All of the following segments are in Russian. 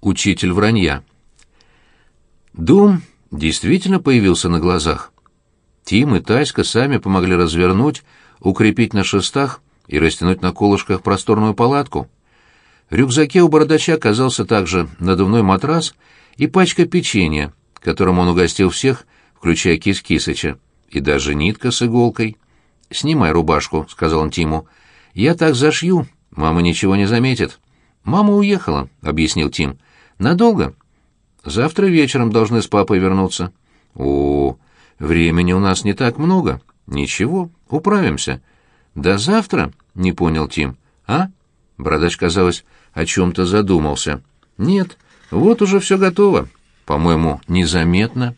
учитель вранья. Дом действительно появился на глазах. Тим и Таська сами помогли развернуть, укрепить на шестах и растянуть на колышках просторную палатку. В рюкзаке у бородача оказался также надувной матрас и пачка печенья, которым он угостил всех, включая Кис Кисыча, и даже нитка с иголкой. «Снимай рубашку», — сказал он Тиму. «Я так зашью, мама ничего не заметит». «Мама уехала», — объяснил Тим. «Надолго?» «Завтра вечером должны с папой вернуться». «О, времени у нас не так много. Ничего, управимся». «До завтра?» — не понял Тим. «А?» Бородач, казалось, о чем-то задумался. «Нет, вот уже все готово. По-моему, незаметно».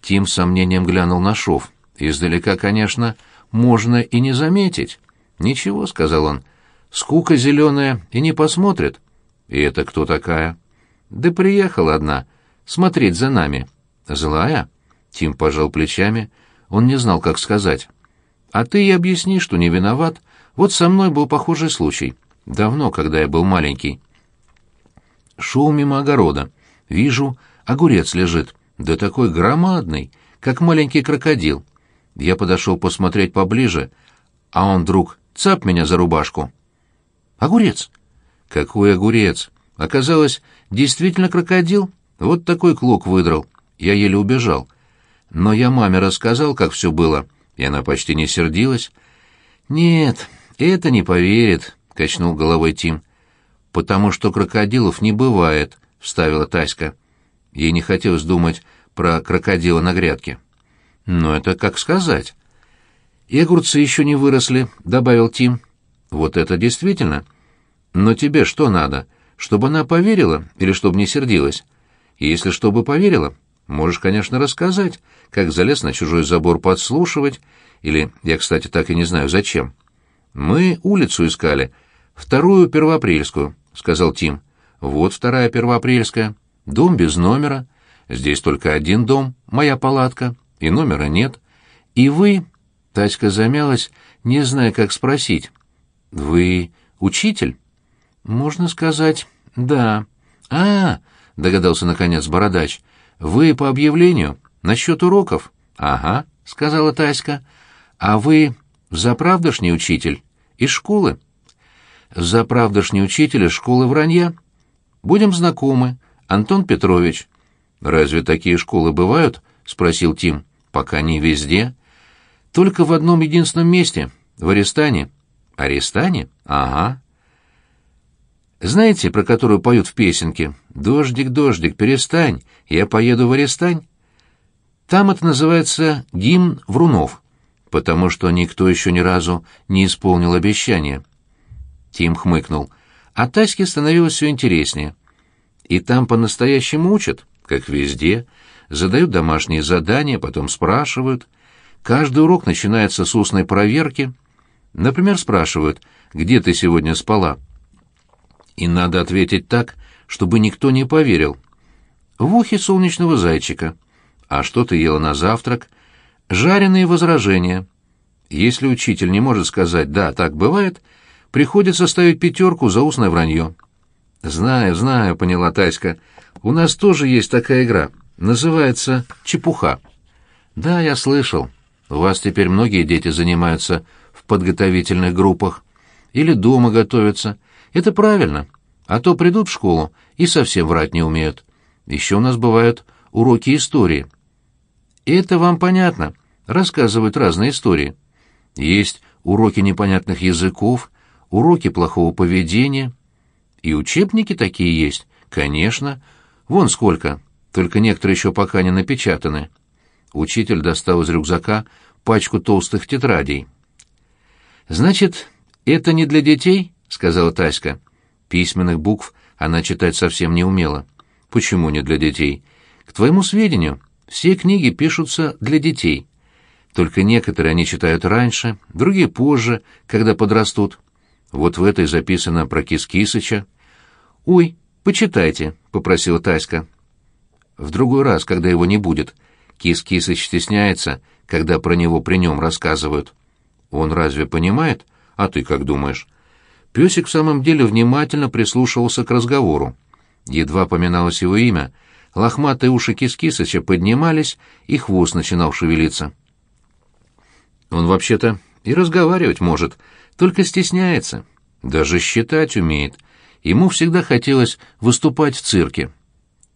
Тим с сомнением глянул на шов. Издалека, конечно, можно и не заметить. «Ничего», — сказал он, — «скука зеленая и не посмотрит». «И это кто такая?» «Да приехала одна. Смотреть за нами». «Злая?» Тим пожал плечами. Он не знал, как сказать. «А ты и объясни, что не виноват. Вот со мной был похожий случай. Давно, когда я был маленький». Шел мимо огорода. Вижу, огурец лежит. Да такой громадный, как маленький крокодил. Я подошел посмотреть поближе, а он вдруг цап меня за рубашку. Огурец. Какой огурец? Оказалось, действительно крокодил. Вот такой клок выдрал. Я еле убежал. Но я маме рассказал, как все было, и она почти не сердилась. «Нет, это не поверит», — качнул головой Тим. «Потому что крокодилов не бывает», — вставила Таська. Ей не хотелось думать про крокодила на грядке. «Но это как сказать». «И огурцы еще не выросли», — добавил Тим. «Вот это действительно. Но тебе что надо? Чтобы она поверила или чтобы не сердилась? И если чтобы поверила, можешь, конечно, рассказать, как залез на чужой забор подслушивать, или, я, кстати, так и не знаю, зачем. Мы улицу искали, вторую первоапрельскую», — сказал Тим. «Вот вторая первоапрельская. Дом без номера. Здесь только один дом, моя палатка, и номера нет. И вы...» — Таська замялась, не зная, как спросить. «Вы учитель?» «Можно сказать, да». «А, — догадался наконец Бородач, — вы по объявлению насчет уроков?» «Ага», — сказала Таська. «А вы заправдошний учитель из школы?» «Заправдошний учитель из школы вранья. Будем знакомы, Антон Петрович». «Разве такие школы бывают?» — спросил Тим. «Пока не везде. Только в одном единственном месте, в Арестане». «Арестане? Ага. Знаете, про которую поют в песенке? «Дождик, дождик, перестань, я поеду в Арестань»? Там это называется гимн Врунов, потому что никто еще ни разу не исполнил обещания. Тим хмыкнул. А Таське становилось все интереснее. И там по-настоящему учат, как везде, задают домашние задания, потом спрашивают. Каждый урок начинается с устной проверки. Например, спрашивают, где ты сегодня спала? И надо ответить так, чтобы никто не поверил. В ухе солнечного зайчика. А что ты ела на завтрак? Жареные возражения. Если учитель не может сказать «да, так бывает», приходится ставить пятерку за устное вранье. «Знаю, знаю», — поняла Таська. «У нас тоже есть такая игра. Называется «Чепуха». «Да, я слышал. У вас теперь многие дети занимаются в подготовительных группах. Или дома готовятся. Это правильно. А то придут в школу и совсем врать не умеют. Еще у нас бывают уроки истории. Это вам понятно. Рассказывают разные истории. Есть уроки непонятных языков, уроки плохого поведения. И учебники такие есть, конечно. Вон сколько, только некоторые еще пока не напечатаны. Учитель достал из рюкзака пачку толстых тетрадей. «Значит, это не для детей?» — сказала Таська. Письменных букв она читать совсем не умела. «Почему не для детей? К твоему сведению, все книги пишутся для детей. Только некоторые они читают раньше, другие позже, когда подрастут. Вот в этой записано про Кис-Кисыча». «Ой, почитайте», — попросила Таська. «В другой раз, когда его не будет. Кис-Кисыч стесняется, когда про него при нем рассказывают». «Он разве понимает?» А ты как думаешь? Песик в самом деле внимательно прислушивался к разговору. едва поминалось его имя, лохматые уши Кис-Кисыча поднимались, и хвост начинал шевелиться. Он вообще-то и разговаривать может, только стесняется. Даже считать умеет. Ему всегда хотелось выступать в цирке.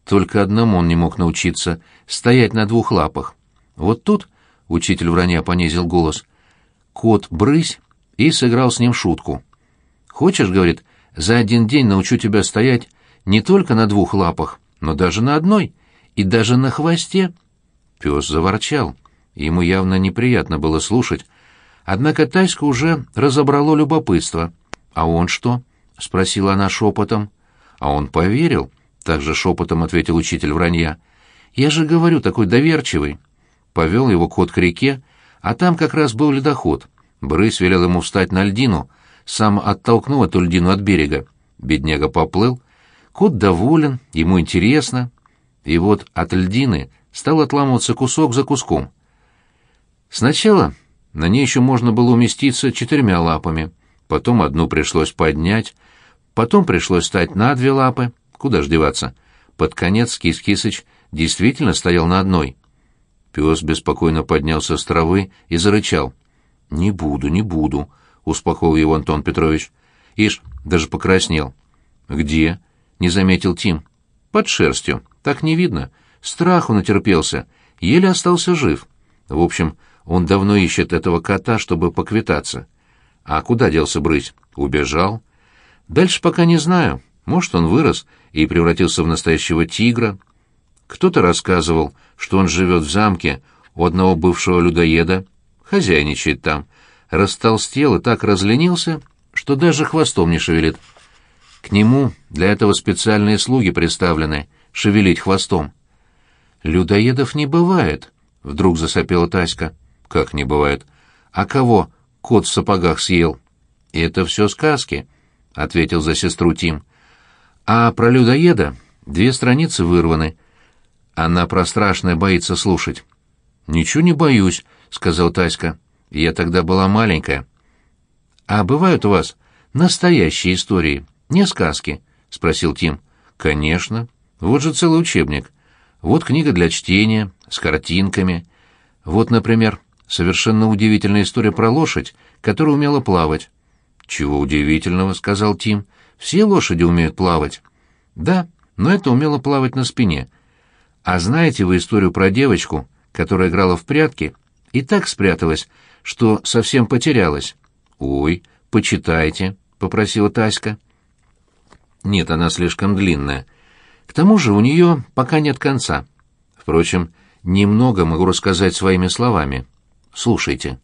Только одному он не мог научиться — стоять на двух лапах. Вот тут, — учитель вранья понизил голос, — кот брысь и сыграл с ним шутку. «Хочешь, — говорит, — за один день научу тебя стоять не только на двух лапах, но даже на одной, и даже на хвосте». Пес заворчал. Ему явно неприятно было слушать. Однако Тайска уже разобрало любопытство. «А он что?» — спросила она шепотом. «А он поверил», — также шепотом ответил учитель вранья. «Я же говорю, такой доверчивый». Повел его кот к реке, а там как раз был ледоход. Брысь велел ему встать на льдину, сам оттолкнул эту льдину от берега. Бедняга поплыл. Кот доволен, ему интересно. И вот от льдины стал отламываться кусок за куском. Сначала на ней еще можно было уместиться четырьмя лапами, потом одну пришлось поднять, потом пришлось встать на две лапы, куда ж деваться. Под конец Кис-Кисыч действительно стоял на одной. Пес беспокойно поднялся с травы и зарычал. «Не буду, не буду», — успокоил его Антон Петрович. Ишь, даже покраснел. «Где?» — не заметил Тим. «Под шерстью. Так не видно. Страху натерпелся. Еле остался жив. В общем, он давно ищет этого кота, чтобы поквитаться. А куда делся брысь? Убежал. Дальше пока не знаю. Может, он вырос и превратился в настоящего тигра. Кто-то рассказывал, что он живет в замке у одного бывшего людоеда, хозяйничает там, растолстел и так разленился, что даже хвостом не шевелит. К нему для этого специальные слуги представлены, шевелить хвостом. «Людоедов не бывает», — вдруг засопела Таська. «Как не бывает? А кого кот в сапогах съел?» «Это все сказки», — ответил за сестру Тим. «А про людоеда две страницы вырваны. Она про страшное боится слушать». «Ничего не боюсь», сказал Таська. Я тогда была маленькая. А бывают у вас настоящие истории, не сказки? спросил Тим. Конечно. Вот же целый учебник. Вот книга для чтения с картинками. Вот, например, совершенно удивительная история про лошадь, которая умела плавать. Чего удивительного, сказал Тим. Все лошади умеют плавать. Да, но это умела плавать на спине. А знаете вы историю про девочку, которая играла в прятки и так спряталась, что совсем потерялась. «Ой, почитайте», — попросила Таська. «Нет, она слишком длинная. К тому же у нее пока нет конца. Впрочем, немного могу рассказать своими словами. Слушайте».